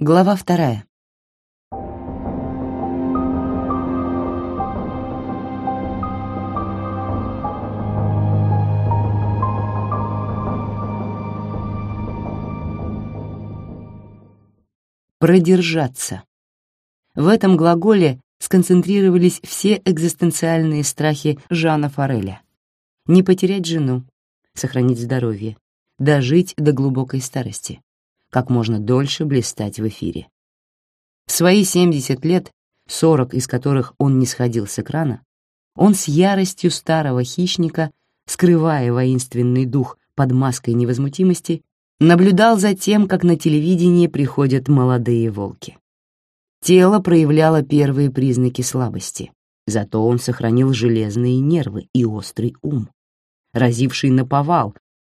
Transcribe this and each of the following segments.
Глава вторая. Продержаться. В этом глаголе сконцентрировались все экзистенциальные страхи Жана Фореля. Не потерять жену, сохранить здоровье, дожить до глубокой старости, как можно дольше блистать в эфире. В свои 70 лет, 40 из которых он не сходил с экрана, он с яростью старого хищника, скрывая воинственный дух под маской невозмутимости, наблюдал за тем, как на телевидении приходят молодые волки. Тело проявляло первые признаки слабости, зато он сохранил железные нервы и острый ум, разивший на повал,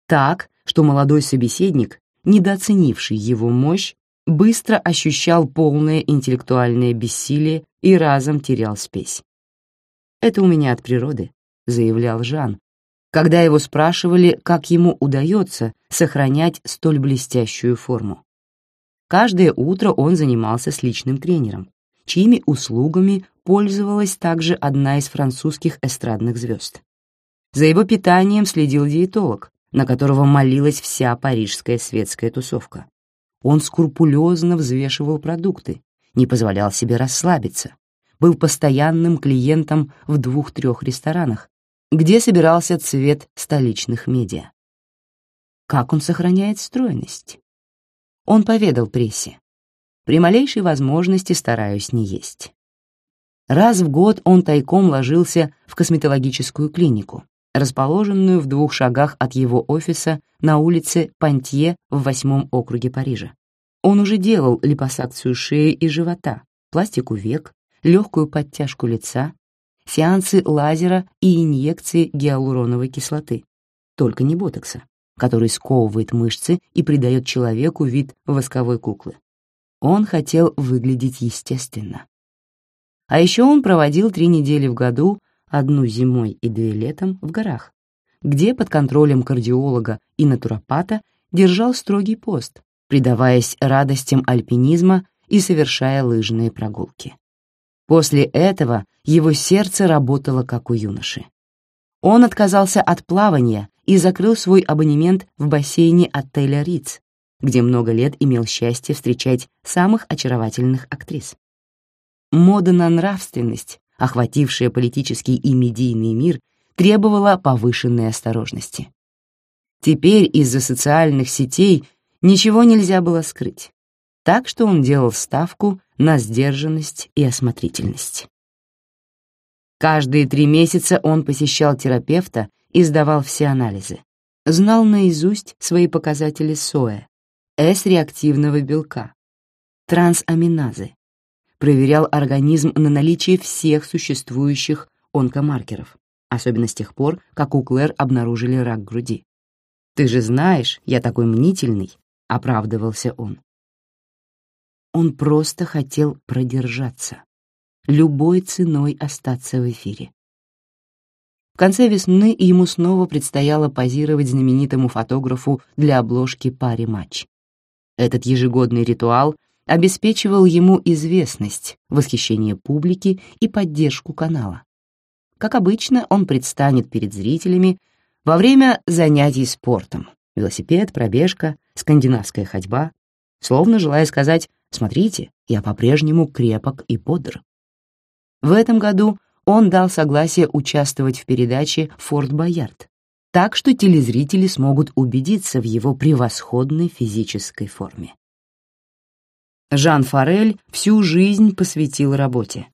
так, что молодой собеседник недооценивший его мощь, быстро ощущал полное интеллектуальное бессилие и разом терял спесь. «Это у меня от природы», — заявлял Жан, когда его спрашивали, как ему удается сохранять столь блестящую форму. Каждое утро он занимался с личным тренером, чьими услугами пользовалась также одна из французских эстрадных звезд. За его питанием следил диетолог, на которого молилась вся парижская светская тусовка. Он скрупулезно взвешивал продукты, не позволял себе расслабиться, был постоянным клиентом в двух-трех ресторанах, где собирался цвет столичных медиа. Как он сохраняет стройность? Он поведал прессе. При малейшей возможности стараюсь не есть. Раз в год он тайком ложился в косметологическую клинику, расположенную в двух шагах от его офиса на улице Пантье в восьмом округе Парижа. Он уже делал липосакцию шеи и живота, пластику век, легкую подтяжку лица, сеансы лазера и инъекции гиалуроновой кислоты, только не ботокса, который сковывает мышцы и придает человеку вид восковой куклы. Он хотел выглядеть естественно. А еще он проводил три недели в году одну зимой и две летом в горах, где под контролем кардиолога и натуропата держал строгий пост, предаваясь радостям альпинизма и совершая лыжные прогулки. После этого его сердце работало как у юноши. Он отказался от плавания и закрыл свой абонемент в бассейне отеля «Риц», где много лет имел счастье встречать самых очаровательных актрис. Мода на нравственность охватившая политический и медийный мир, требовала повышенной осторожности. Теперь из-за социальных сетей ничего нельзя было скрыть, так что он делал ставку на сдержанность и осмотрительность. Каждые три месяца он посещал терапевта и сдавал все анализы. Знал наизусть свои показатели СОЭ, С-реактивного белка, трансаминазы, проверял организм на наличие всех существующих онкомаркеров, особенно с тех пор, как у Клэр обнаружили рак груди. «Ты же знаешь, я такой мнительный», — оправдывался он. Он просто хотел продержаться, любой ценой остаться в эфире. В конце весны ему снова предстояло позировать знаменитому фотографу для обложки «Пари матч». Этот ежегодный ритуал обеспечивал ему известность, восхищение публики и поддержку канала. Как обычно, он предстанет перед зрителями во время занятий спортом. Велосипед, пробежка, скандинавская ходьба, словно желая сказать «Смотрите, я по-прежнему крепок и бодр». В этом году он дал согласие участвовать в передаче «Форт Боярд», так что телезрители смогут убедиться в его превосходной физической форме. Жан Форель всю жизнь посвятил работе.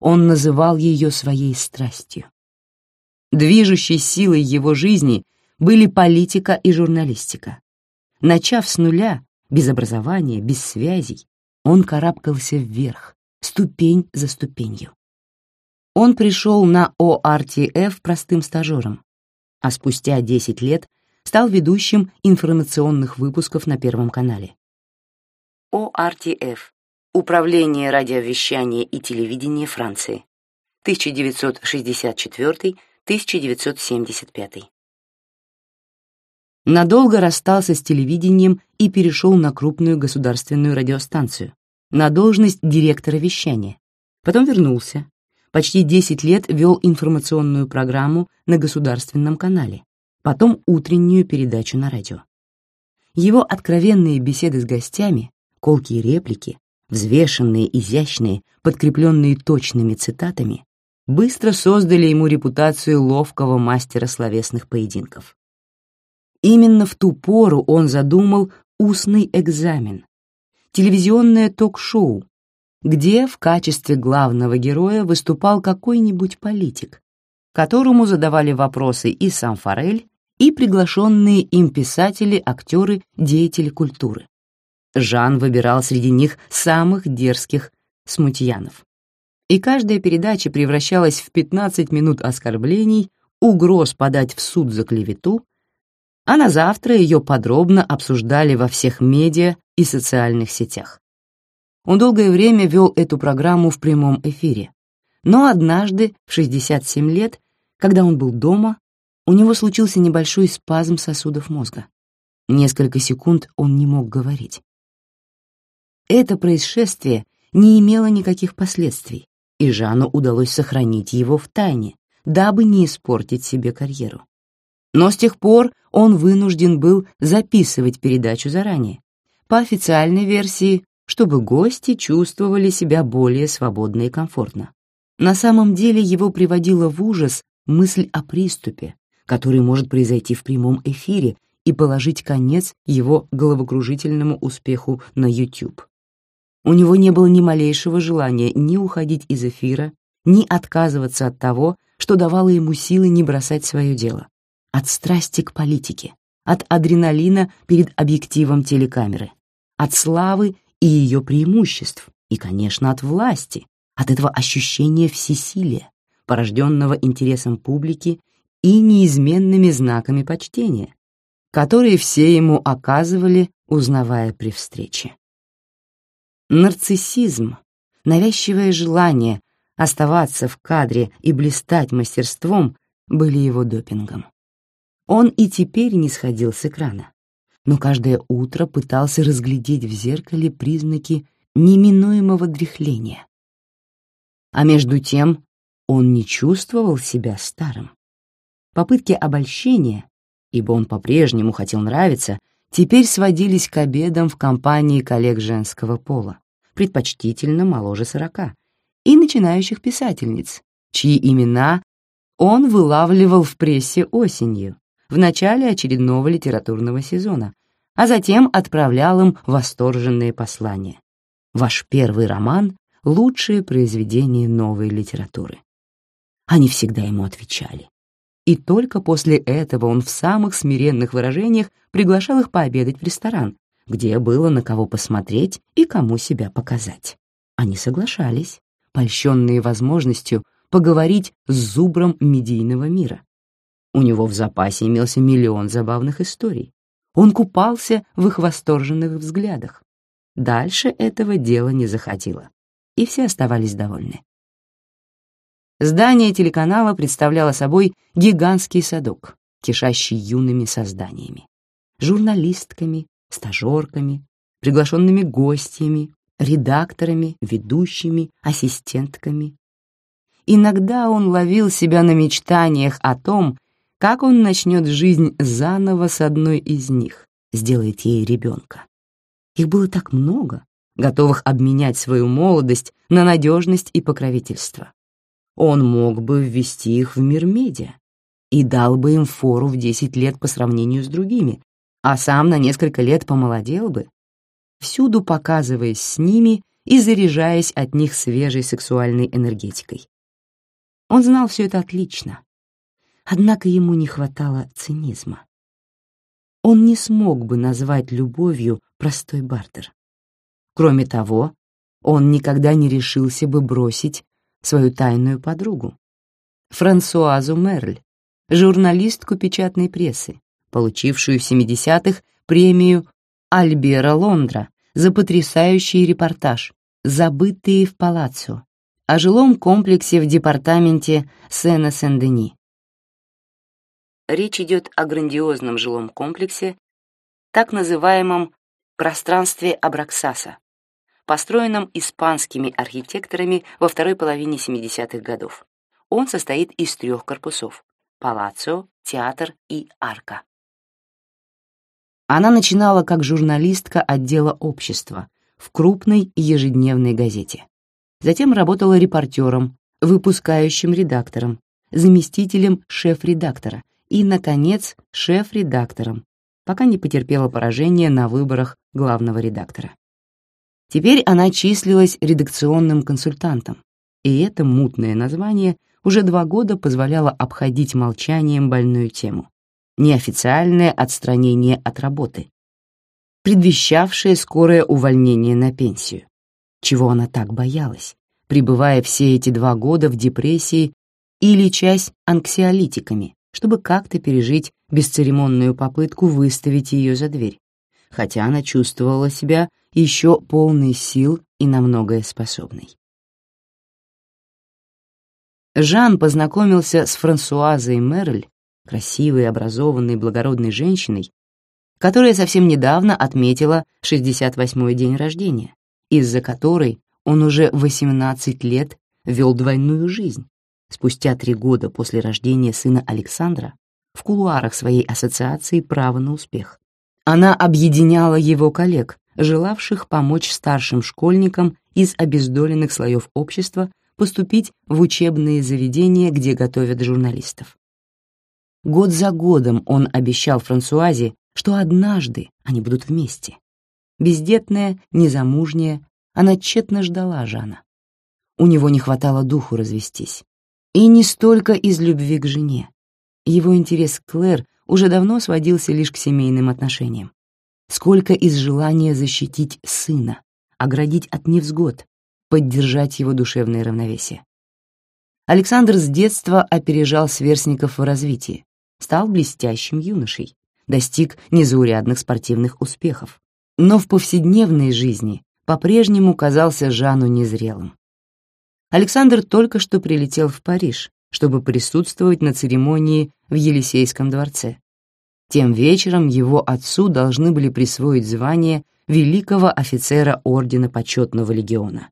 Он называл ее своей страстью. Движущей силой его жизни были политика и журналистика. Начав с нуля, без образования, без связей, он карабкался вверх, ступень за ступенью. Он пришел на ОРТФ простым стажером, а спустя 10 лет стал ведущим информационных выпусков на Первом канале. ОРТФ – Управление радиовещания и телевидения Франции, 1964-1975. Надолго расстался с телевидением и перешел на крупную государственную радиостанцию, на должность директора вещания. Потом вернулся. Почти 10 лет вел информационную программу на государственном канале, потом утреннюю передачу на радио. Его откровенные беседы с гостями, колкие реплики, взвешенные, изящные, подкрепленные точными цитатами, быстро создали ему репутацию ловкого мастера словесных поединков. Именно в ту пору он задумал устный экзамен, телевизионное ток-шоу, где в качестве главного героя выступал какой-нибудь политик, которому задавали вопросы и сам Форель, и приглашенные им писатели, актеры, деятели культуры. Жан выбирал среди них самых дерзких смутьянов. И каждая передача превращалась в 15 минут оскорблений, угроз подать в суд за клевету, а на завтра ее подробно обсуждали во всех медиа и социальных сетях. Он долгое время вел эту программу в прямом эфире, но однажды, в 67 лет, когда он был дома, у него случился небольшой спазм сосудов мозга. Несколько секунд он не мог говорить. Это происшествие не имело никаких последствий, и Жану удалось сохранить его в тайне, дабы не испортить себе карьеру. Но с тех пор он вынужден был записывать передачу заранее, по официальной версии, чтобы гости чувствовали себя более свободно и комфортно. На самом деле его приводила в ужас мысль о приступе, который может произойти в прямом эфире и положить конец его головокружительному успеху на YouTube. У него не было ни малейшего желания ни уходить из эфира, ни отказываться от того, что давало ему силы не бросать свое дело от страсти к политике, от адреналина перед объективом телекамеры, от славы и ее преимуществ, и, конечно, от власти, от этого ощущения всесилия, порожденного интересом публики и неизменными знаками почтения, которые все ему оказывали, узнавая при встрече. Нарциссизм, навязчивое желание оставаться в кадре и блистать мастерством были его допингом. Он и теперь не сходил с экрана, но каждое утро пытался разглядеть в зеркале признаки неминуемого дряхления. А между тем он не чувствовал себя старым. Попытки обольщения, ибо он по-прежнему хотел нравиться, теперь сводились к обедам в компании коллег женского пола, предпочтительно моложе сорока, и начинающих писательниц, чьи имена он вылавливал в прессе осенью, в начале очередного литературного сезона, а затем отправлял им восторженные послания. Ваш первый роман — лучшее произведение новой литературы. Они всегда ему отвечали. И только после этого он в самых смиренных выражениях приглашал их пообедать в ресторан, где было на кого посмотреть и кому себя показать. Они соглашались, польщенные возможностью поговорить с зубром медийного мира, у него в запасе имелся миллион забавных историй. Он купался в их восторженных взглядах. Дальше этого дела не заходило, и все оставались довольны. Здание телеканала представляло собой гигантский садок, кишащий юными созданиями, журналистками, стажерками, приглашенными гостями, редакторами, ведущими, ассистентками. Иногда он ловил себя на мечтаниях о том, как он начнет жизнь заново с одной из них, сделает ей ребенка. Их было так много, готовых обменять свою молодость на надежность и покровительство. Он мог бы ввести их в мир медиа и дал бы им фору в 10 лет по сравнению с другими, а сам на несколько лет помолодел бы, всюду показываясь с ними и заряжаясь от них свежей сексуальной энергетикой. Он знал все это отлично, Однако ему не хватало цинизма. Он не смог бы назвать любовью простой бартер. Кроме того, он никогда не решился бы бросить свою тайную подругу, Франсуазу Мерль, журналистку печатной прессы, получившую в 70-х премию Альбера Лондра за потрясающий репортаж «Забытые в палаццо» о жилом комплексе в департаменте Сена-Сен-Дени. Речь идет о грандиозном жилом комплексе, так называемом пространстве Абраксаса, построенном испанскими архитекторами во второй половине 70-х годов. Он состоит из трех корпусов — палаццо, театр и арка. Она начинала как журналистка отдела общества в крупной ежедневной газете. Затем работала репортером, выпускающим редактором, заместителем шеф-редактора и, наконец, шеф-редактором, пока не потерпела поражение на выборах главного редактора. Теперь она числилась редакционным консультантом, и это мутное название уже два года позволяло обходить молчанием больную тему — неофициальное отстранение от работы, предвещавшее скорое увольнение на пенсию, чего она так боялась, пребывая все эти два года в депрессии или часть анксиолитиками, чтобы как-то пережить бесцеремонную попытку выставить ее за дверь, хотя она чувствовала себя еще полной сил и на многое способной. Жан познакомился с Франсуазой Мерль, красивой, образованной, благородной женщиной, которая совсем недавно отметила 68-й день рождения, из-за которой он уже 18 лет вел двойную жизнь, спустя три года после рождения сына Александра, в кулуарах своей ассоциации «Право на успех». Она объединяла его коллег, желавших помочь старшим школьникам из обездоленных слоев общества поступить в учебные заведения, где готовят журналистов. Год за годом он обещал Франсуазе, что однажды они будут вместе. Бездетная, незамужняя, она тщетно ждала Жана. У него не хватало духу развестись. И не столько из любви к жене. Его интерес к Клэр уже давно сводился лишь к семейным отношениям. Сколько из желания защитить сына, оградить от невзгод, поддержать его душевное равновесие. Александр с детства опережал сверстников в развитии, стал блестящим юношей, достиг незаурядных спортивных успехов, но в повседневной жизни по-прежнему казался Жану незрелым. Александр только что прилетел в Париж, чтобы присутствовать на церемонии в Елисейском дворце. Тем вечером его отцу должны были присвоить звание великого офицера Ордена Почетного Легиона.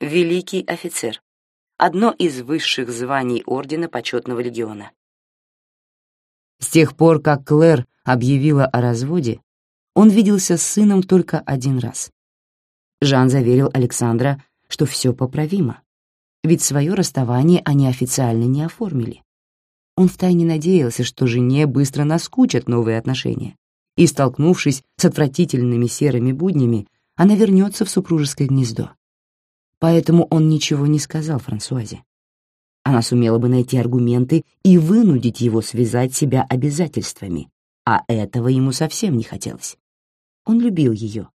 Великий офицер — одно из высших званий Ордена Почетного Легиона. С тех пор, как Клэр объявила о разводе, он виделся с сыном только один раз. Жан заверил Александра, что все поправимо, ведь свое расставание они официально не оформили. Он втайне надеялся, что жене быстро наскучат новые отношения, и, столкнувшись с отвратительными серыми буднями, она вернется в супружеское гнездо. Поэтому он ничего не сказал Франсуазе. Она сумела бы найти аргументы и вынудить его связать себя обязательствами, а этого ему совсем не хотелось. Он любил ее,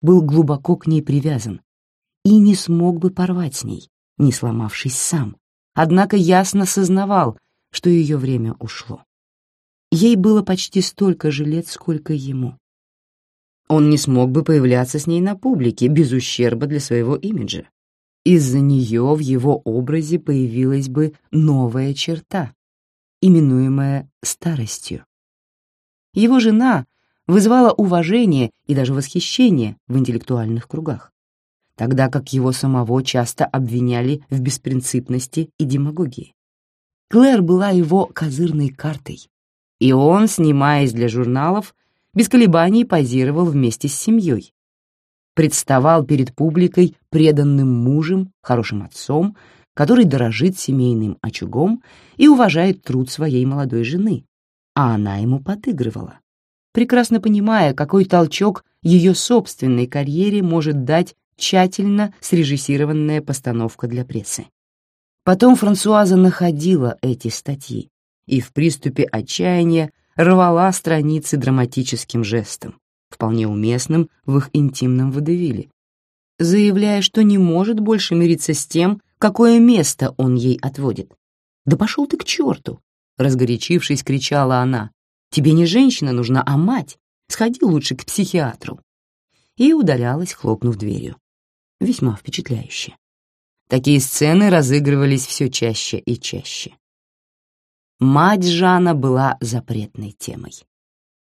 был глубоко к ней привязан, и не смог бы порвать с ней, не сломавшись сам, однако ясно сознавал, что ее время ушло. Ей было почти столько же лет, сколько ему. Он не смог бы появляться с ней на публике без ущерба для своего имиджа. Из-за нее в его образе появилась бы новая черта, именуемая старостью. Его жена вызывала уважение и даже восхищение в интеллектуальных кругах тогда как его самого часто обвиняли в беспринципности и демагогии. Клэр была его козырной картой, и он, снимаясь для журналов, без колебаний позировал вместе с семьей. Представал перед публикой преданным мужем, хорошим отцом, который дорожит семейным очагом и уважает труд своей молодой жены, а она ему подыгрывала, прекрасно понимая, какой толчок ее собственной карьере может дать тщательно срежиссированная постановка для прессы. Потом Франсуаза находила эти статьи и в приступе отчаяния рвала страницы драматическим жестом, вполне уместным в их интимном водевиле, заявляя, что не может больше мириться с тем, какое место он ей отводит. «Да пошел ты к черту!» — разгорячившись, кричала она. «Тебе не женщина нужна, а мать. Сходи лучше к психиатру». И удалялась, хлопнув дверью весьма впечатляюще. Такие сцены разыгрывались все чаще и чаще. Мать Жана была запретной темой.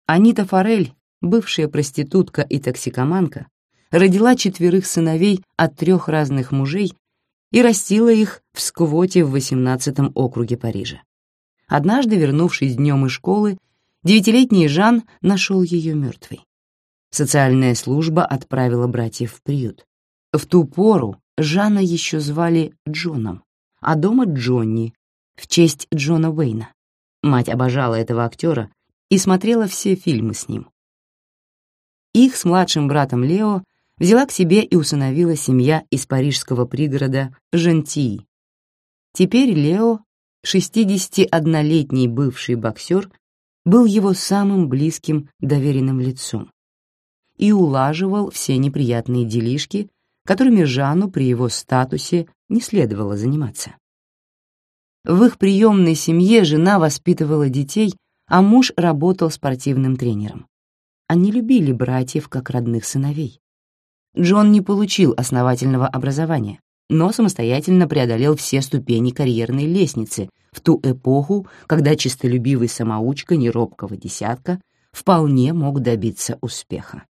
Анита Форель, бывшая проститутка и токсикоманка, родила четверых сыновей от трех разных мужей и растила их в сквоте в 18-м округе Парижа. Однажды, вернувшись днем из школы, девятилетний Жан нашел ее мертвой. Социальная служба отправила братьев в приют. В ту пору Жана еще звали Джоном, а дома Джонни, в честь Джона Уэйна. Мать обожала этого актера и смотрела все фильмы с ним. Их с младшим братом Лео взяла к себе и усыновила семья из парижского пригорода Жентии. Теперь Лео, 61-летний бывший боксер, был его самым близким доверенным лицом и улаживал все неприятные делишки, которыми Жану при его статусе не следовало заниматься. В их приемной семье жена воспитывала детей, а муж работал спортивным тренером. Они любили братьев как родных сыновей. Джон не получил основательного образования, но самостоятельно преодолел все ступени карьерной лестницы в ту эпоху, когда чистолюбивый самоучка неробкого десятка вполне мог добиться успеха.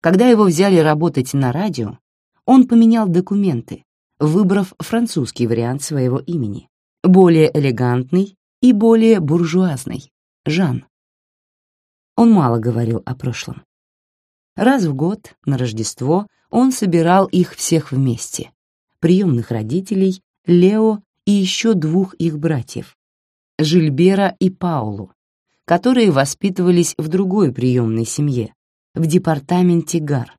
Когда его взяли работать на радио, он поменял документы, выбрав французский вариант своего имени, более элегантный и более буржуазный — Жан. Он мало говорил о прошлом. Раз в год, на Рождество, он собирал их всех вместе — приемных родителей, Лео и еще двух их братьев, Жильбера и Паулу, которые воспитывались в другой приемной семье, в департаменте ГАР,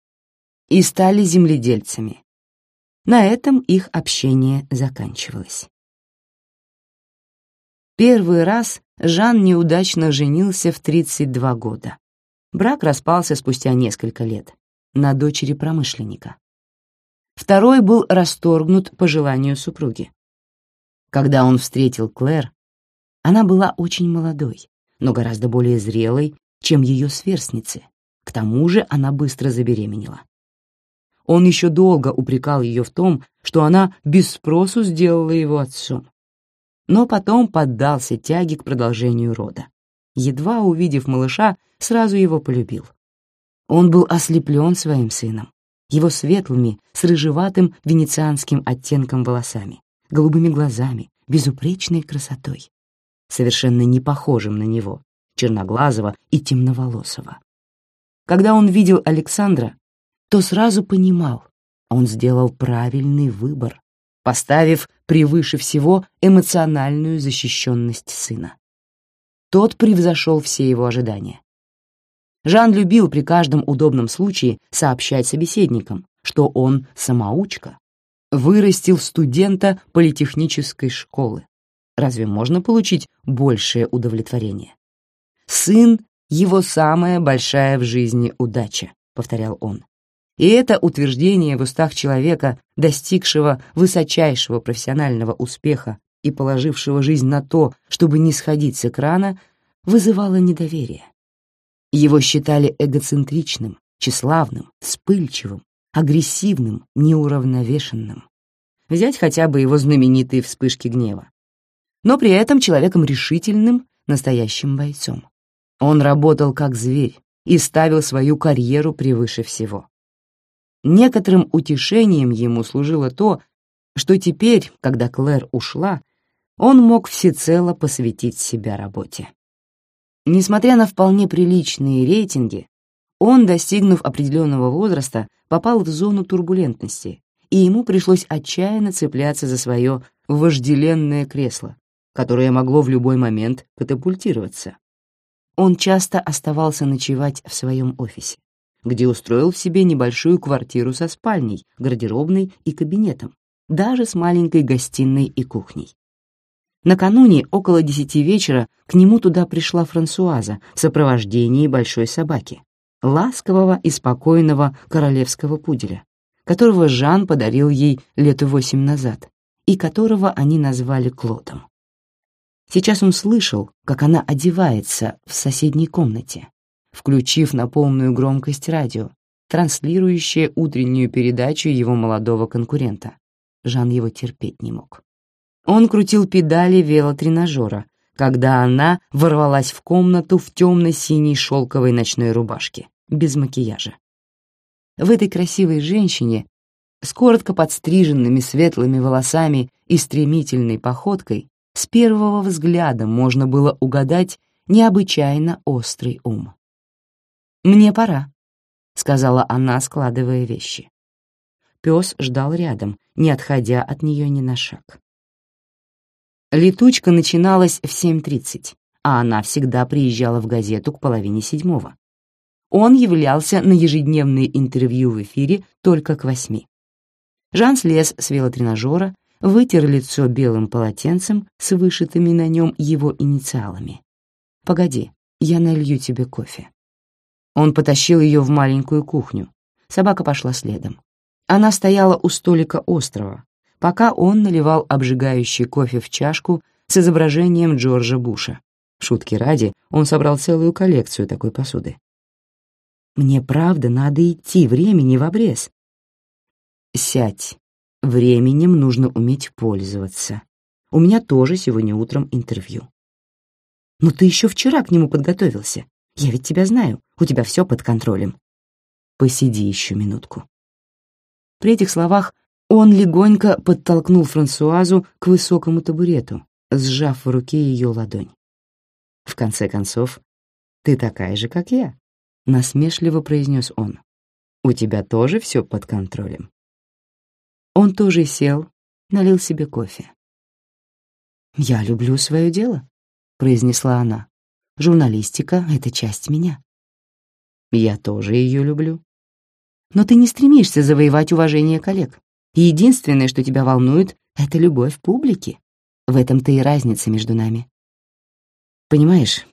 и стали земледельцами. На этом их общение заканчивалось. Первый раз Жан неудачно женился в 32 года. Брак распался спустя несколько лет на дочери промышленника. Второй был расторгнут по желанию супруги. Когда он встретил Клэр, она была очень молодой, но гораздо более зрелой, чем ее сверстницы. К тому же она быстро забеременела. Он еще долго упрекал ее в том, что она без спросу сделала его отцом. Но потом поддался тяге к продолжению рода. Едва увидев малыша, сразу его полюбил. Он был ослеплен своим сыном, его светлыми, с рыжеватым венецианским оттенком волосами, голубыми глазами, безупречной красотой, совершенно не похожим на него, черноглазого и темноволосого. Когда он видел Александра, то сразу понимал, он сделал правильный выбор, поставив превыше всего эмоциональную защищенность сына. Тот превзошел все его ожидания. Жан любил при каждом удобном случае сообщать собеседникам, что он самоучка, вырастил студента политехнической школы. Разве можно получить большее удовлетворение? Сын — его самая большая в жизни удача, повторял он. И это утверждение в устах человека, достигшего высочайшего профессионального успеха и положившего жизнь на то, чтобы не сходить с экрана, вызывало недоверие. Его считали эгоцентричным, тщеславным, вспыльчивым, агрессивным, неуравновешенным. Взять хотя бы его знаменитые вспышки гнева. Но при этом человеком решительным, настоящим бойцом. Он работал как зверь и ставил свою карьеру превыше всего. Некоторым утешением ему служило то, что теперь, когда Клэр ушла, он мог всецело посвятить себя работе. Несмотря на вполне приличные рейтинги, он, достигнув определенного возраста, попал в зону турбулентности, и ему пришлось отчаянно цепляться за свое вожделенное кресло, которое могло в любой момент катапультироваться. Он часто оставался ночевать в своем офисе где устроил себе небольшую квартиру со спальней, гардеробной и кабинетом, даже с маленькой гостиной и кухней. Накануне, около десяти вечера, к нему туда пришла Франсуаза в сопровождении большой собаки, ласкового и спокойного королевского пуделя, которого Жан подарил ей лет восемь назад и которого они назвали Клодом. Сейчас он слышал, как она одевается в соседней комнате, включив на полную громкость радио, транслирующее утреннюю передачу его молодого конкурента. Жан его терпеть не мог. Он крутил педали велотренажера, когда она ворвалась в комнату в темно-синей шелковой ночной рубашке, без макияжа. В этой красивой женщине с коротко подстриженными светлыми волосами и стремительной походкой с первого взгляда можно было угадать необычайно острый ум. «Мне пора», — сказала она, складывая вещи. Пес ждал рядом, не отходя от нее ни на шаг. Летучка начиналась в 7.30, а она всегда приезжала в газету к половине седьмого. Он являлся на ежедневные интервью в эфире только к восьми. Жан слез с велотренажера, вытер лицо белым полотенцем с вышитыми на нем его инициалами. «Погоди, я налью тебе кофе». Он потащил ее в маленькую кухню. Собака пошла следом. Она стояла у столика острова, пока он наливал обжигающий кофе в чашку с изображением Джорджа Буша. Шутки ради, он собрал целую коллекцию такой посуды. «Мне правда надо идти, времени в обрез». «Сядь. Временем нужно уметь пользоваться. У меня тоже сегодня утром интервью». «Но ты еще вчера к нему подготовился. Я ведь тебя знаю, у тебя все под контролем». «Посиди еще минутку». При этих словах он легонько подтолкнул Франсуазу к высокому табурету, сжав в руке ее ладонь. «В конце концов, ты такая же, как я», — насмешливо произнес он. «У тебя тоже все под контролем». Он тоже сел, налил себе кофе. «Я люблю свое дело», — произнесла она. «Журналистика — это часть меня». «Я тоже ее люблю». «Но ты не стремишься завоевать уважение коллег. Единственное, что тебя волнует, — это любовь публики. В этом-то и разница между нами. Понимаешь,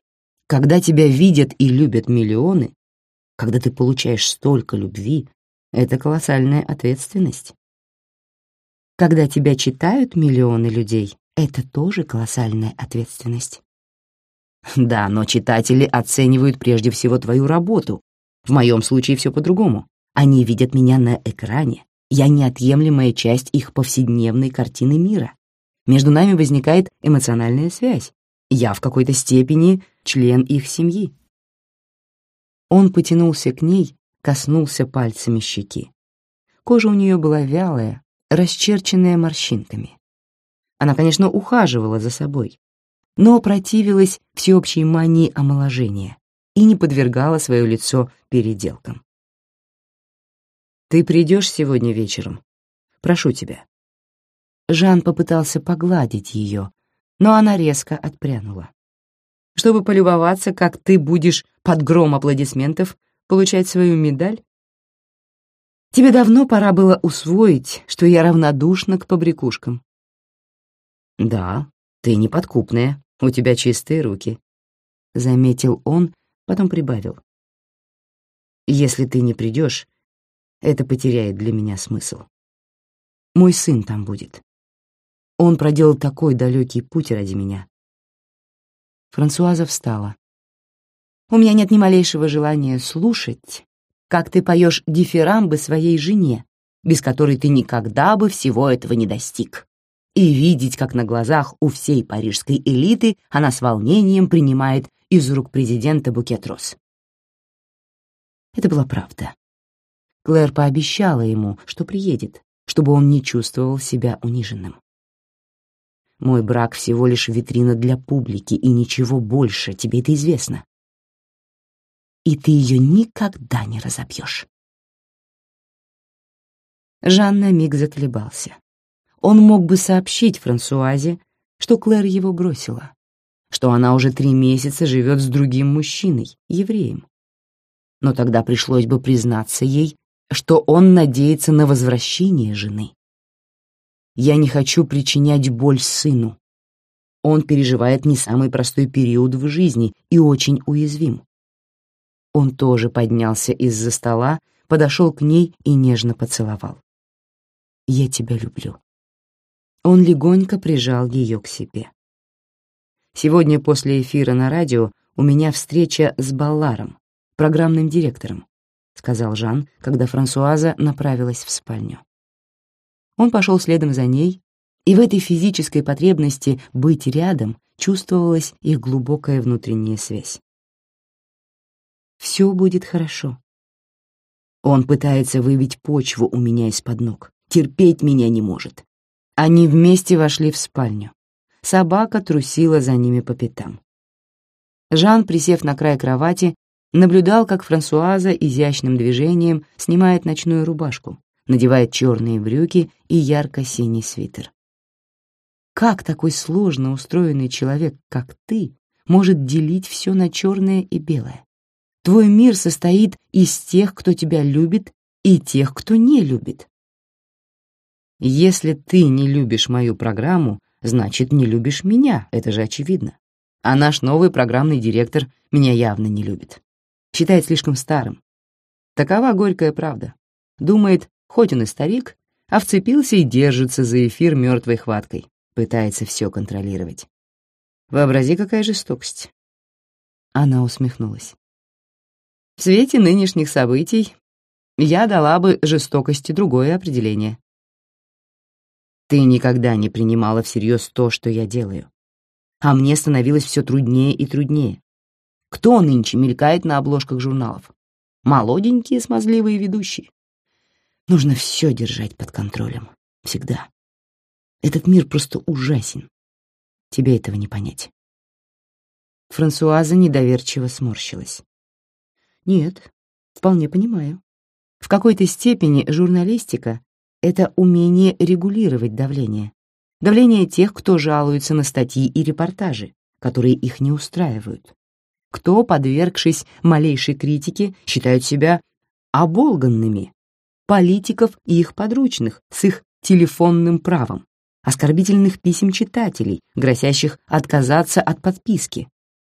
когда тебя видят и любят миллионы, когда ты получаешь столько любви, это колоссальная ответственность. Когда тебя читают миллионы людей, это тоже колоссальная ответственность. Да, но читатели оценивают прежде всего твою работу. В моем случае все по-другому. Они видят меня на экране, я неотъемлемая часть их повседневной картины мира. Между нами возникает эмоциональная связь. Я в какой-то степени член их семьи. Он потянулся к ней, коснулся пальцами щеки. Кожа у нее была вялая, расчерченная морщинками. Она, конечно, ухаживала за собой, но противилась всеобщей мании омоложения и не подвергала свое лицо переделкам. Ты придешь сегодня вечером? Прошу тебя». Жан попытался погладить ее, но она резко отпрянула. «Чтобы полюбоваться, как ты будешь под гром аплодисментов получать свою медаль? Тебе давно пора было усвоить, что я равнодушна к побрякушкам». «Да, ты неподкупная, у тебя чистые руки», — заметил он, потом прибавил. «Если ты не придешь, это потеряет для меня смысл. Мой сын там будет. Он проделал такой далекий путь ради меня. Франсуаза встала. У меня нет ни малейшего желания слушать, как ты поешь дифирамбы своей жене, без которой ты никогда бы всего этого не достиг, и видеть, как на глазах у всей парижской элиты она с волнением принимает из рук президента букет роз. Это была правда. Клэр пообещала ему, что приедет, чтобы он не чувствовал себя униженным. Мой брак всего лишь витрина для публики и ничего больше, тебе это известно. И ты ее никогда не разобьешь. Жан на миг заколебался. Он мог бы сообщить Франсуазе, что Клэр его бросила, что она уже три месяца живет с другим мужчиной, евреем. Но тогда пришлось бы признаться ей, что он надеется на возвращение жены. Я не хочу причинять боль сыну. Он переживает не самый простой период в жизни и очень уязвим. Он тоже поднялся из-за стола, подошел к ней и нежно поцеловал. «Я тебя люблю». Он легонько прижал ее к себе. «Сегодня после эфира на радио у меня встреча с Балларом, программным директором. — сказал Жан, когда Франсуаза направилась в спальню. Он пошел следом за ней, И в этой физической потребности быть рядом чувствовалась их глубокая внутренняя связь. «Все будет хорошо». Он пытается выбить почву у меня из-под ног, терпеть меня не может. Они вместе вошли в спальню. Собака трусила за ними по пятам. Жан, присев на край кровати, наблюдал, как Франсуаза изящным движением снимает ночную рубашку, надевает черные брюки и ярко-синий свитер. Как такой сложно устроенный человек, как ты, может делить все на черное и белое? Твой мир состоит из тех, кто тебя любит, и тех, кто не любит. Если ты не любишь мою программу, значит, не любишь меня, это же очевидно. А наш новый программный директор меня явно не любит. Считает слишком старым. Такова горькая правда. Думает, хоть он и старик, а вцепился и держится за эфир мертвой хваткой пытается все контролировать. Вообрази, какая жестокость. Она усмехнулась. В свете нынешних событий я дала бы жестокости другое определение. Ты никогда не принимала всерьез то, что я делаю. А мне становилось все труднее и труднее. Кто нынче мелькает на обложках журналов? Молоденькие смазливые ведущие. Нужно все держать под контролем. Всегда. Этот мир просто ужасен. Тебе этого не понять. Франсуаза недоверчиво сморщилась. Нет, вполне понимаю. В какой-то степени журналистика — это умение регулировать давление. Давление тех, кто жалуется на статьи и репортажи, которые их не устраивают. Кто, подвергшись малейшей критике, считают себя оболганными. Политиков и их подручных с их телефонным правом оскорбительных писем читателей, грозящих отказаться от подписки,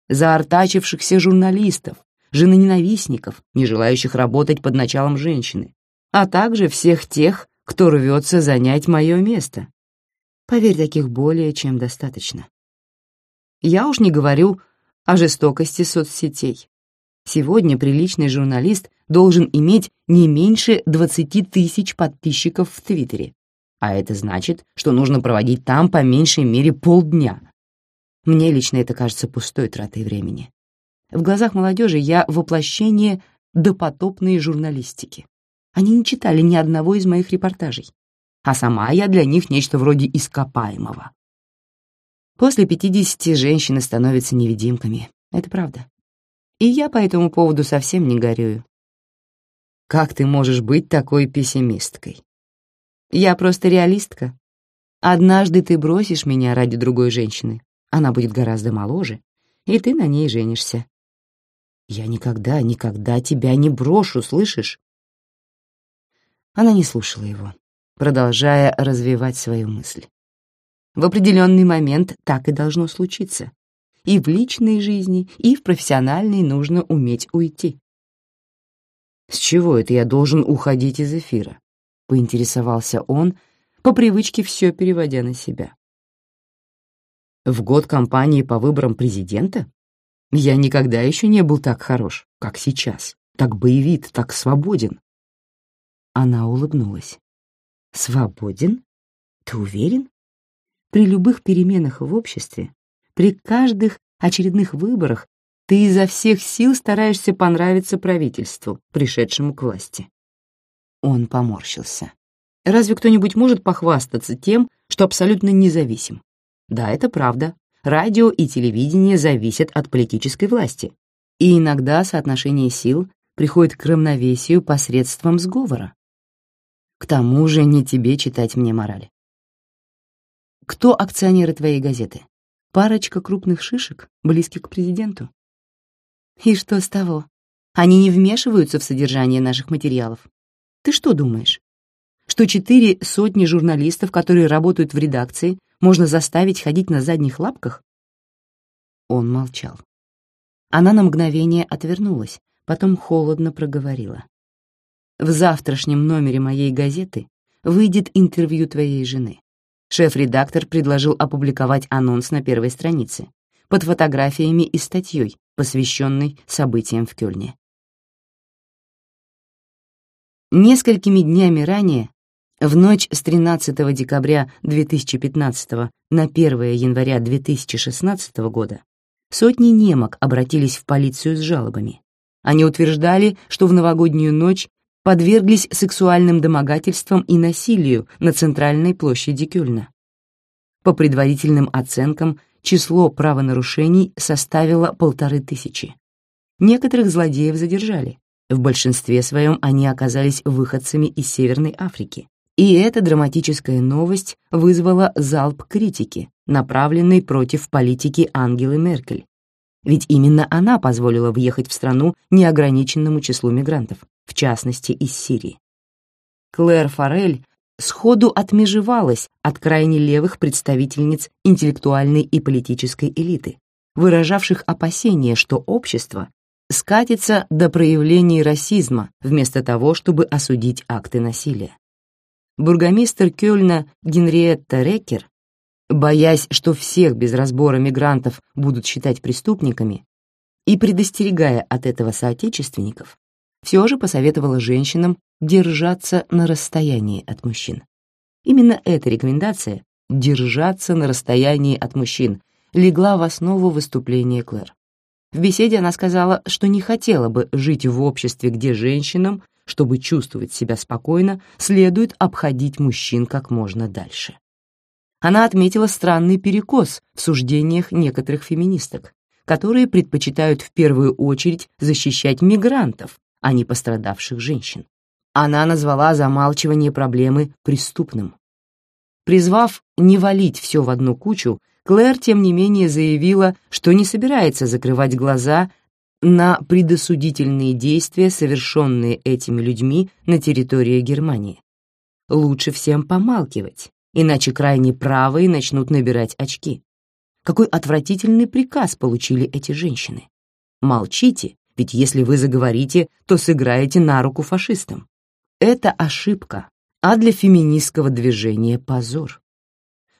заортачившихся журналистов, женоненавистников, не желающих работать под началом женщины, а также всех тех, кто рвется занять мое место. Поверь, таких более чем достаточно. Я уж не говорю о жестокости соцсетей. Сегодня приличный журналист должен иметь не меньше 20 тысяч подписчиков в Твиттере, а это значит, что нужно проводить там по меньшей мере полдня. Мне лично это кажется пустой тратой времени. В глазах молодежи я воплощение допотопной журналистики. Они не читали ни одного из моих репортажей, а сама я для них нечто вроде ископаемого. После 50 женщины становятся невидимками, это правда. И я по этому поводу совсем не горюю. Как ты можешь быть такой пессимисткой? Я просто реалистка. Однажды ты бросишь меня ради другой женщины. Она будет гораздо моложе, и ты на ней женишься. Я никогда, никогда тебя не брошу, слышишь? Она не слушала его, продолжая развивать свою мысль. В определенный момент так и должно случиться. И в личной жизни, и в профессиональной нужно уметь уйти. С чего это я должен уходить из эфира? — поинтересовался он, по привычке все переводя на себя. «В год кампании по выборам президента я никогда еще не был так хорош, как сейчас, так боевит, так свободен». Она улыбнулась. «Свободен? Ты уверен? При любых переменах в обществе, при каждых очередных выборах ты изо всех сил стараешься понравиться правительству, пришедшему к власти. Он поморщился. Разве кто-нибудь может похвастаться тем, что абсолютно независим? Да, это правда. Радио и телевидение зависят от политической власти. И иногда соотношение сил приходит к равновесию посредством сговора. К тому же не тебе читать мне мораль. Кто акционеры твоей газеты? Парочка крупных шишек, близких к президенту? И что с того? Они не вмешиваются в содержание наших материалов. Ты что думаешь? Что четыре сотни журналистов, которые работают в редакции, можно заставить ходить на задних лапках? Он молчал. Она на мгновение отвернулась, потом холодно проговорила. «В завтрашнем номере моей газеты выйдет интервью твоей жены. Шеф-редактор предложил опубликовать анонс на первой странице, под фотографиями и статьей, посвященной событиям в Кёльне. Несколькими днями ранее В ночь с 13 декабря 2015 на 1 января 2016 года сотни немок обратились в полицию с жалобами. Они утверждали, что в новогоднюю ночь подверглись сексуальным домогательствам и насилию на центральной площади Кюльна. По предварительным оценкам, число правонарушений составило полторы тысячи. Некоторых злодеев задержали. В большинстве своем они оказались выходцами из Северной Африки. И эта драматическая новость вызвала залп критики, направленной против политики Ангелы Меркель. Ведь именно она позволила въехать в страну неограниченному числу мигрантов, в частности из Сирии. Клэр Форель сходу отмежевалась от крайне левых представительниц интеллектуальной и политической элиты, выражавших опасения, что общество скатится до проявлений расизма вместо того, чтобы осудить акты насилия. Бургомистр Кёльна Генриетта Рекер, боясь, что всех без разбора мигрантов будут считать преступниками, и предостерегая от этого соотечественников, все же посоветовала женщинам держаться на расстоянии от мужчин. Именно эта рекомендация «держаться на расстоянии от мужчин» легла в основу выступления Клэр. В беседе она сказала, что не хотела бы жить в обществе, где женщинам, чтобы чувствовать себя спокойно, следует обходить мужчин как можно дальше. Она отметила странный перекос в суждениях некоторых феминисток, которые предпочитают в первую очередь защищать мигрантов, а не пострадавших женщин. Она назвала замалчивание проблемы преступным. Призвав не валить все в одну кучу, Клэр, тем не менее, заявила, что не собирается закрывать глаза на предосудительные действия, совершенные этими людьми на территории Германии. Лучше всем помалкивать, иначе крайне правые начнут набирать очки. Какой отвратительный приказ получили эти женщины. Молчите, ведь если вы заговорите, то сыграете на руку фашистам. Это ошибка, а для феминистского движения позор.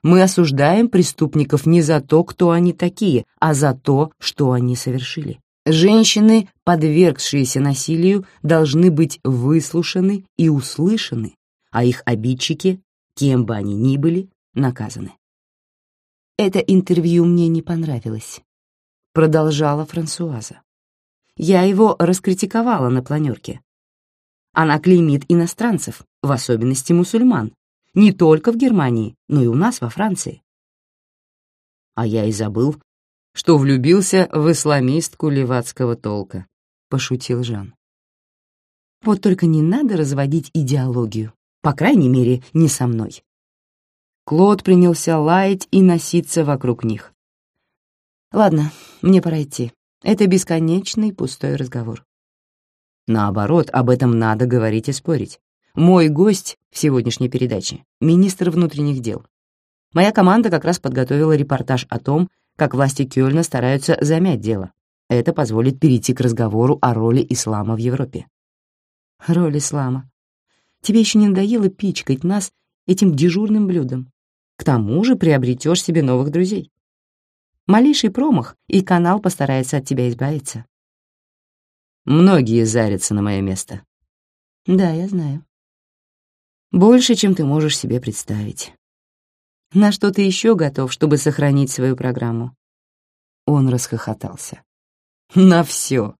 Мы осуждаем преступников не за то, кто они такие, а за то, что они совершили. Женщины, подвергшиеся насилию, должны быть выслушаны и услышаны, а их обидчики, кем бы они ни были, наказаны. Это интервью мне не понравилось, продолжала Франсуаза. Я его раскритиковала на планерке. Она клеймит иностранцев, в особенности мусульман, не только в Германии, но и у нас во Франции. А я и забыл, что влюбился в исламистку левацкого толка, пошутил Жан. Вот только не надо разводить идеологию, по крайней мере, не со мной. Клод принялся лаять и носиться вокруг них. Ладно, мне пора идти. Это бесконечный пустой разговор. Наоборот, об этом надо говорить и спорить. Мой гость в сегодняшней передаче — министр внутренних дел. Моя команда как раз подготовила репортаж о том, как власти Кёльна стараются замять дело. Это позволит перейти к разговору о роли ислама в Европе. Роль ислама. Тебе еще не надоело пичкать нас этим дежурным блюдом? К тому же приобретешь себе новых друзей. Малейший промах, и канал постарается от тебя избавиться. Многие зарятся на мое место. Да, я знаю. Больше, чем ты можешь себе представить. На что ты еще готов, чтобы сохранить свою программу?» Он расхохотался. «На все.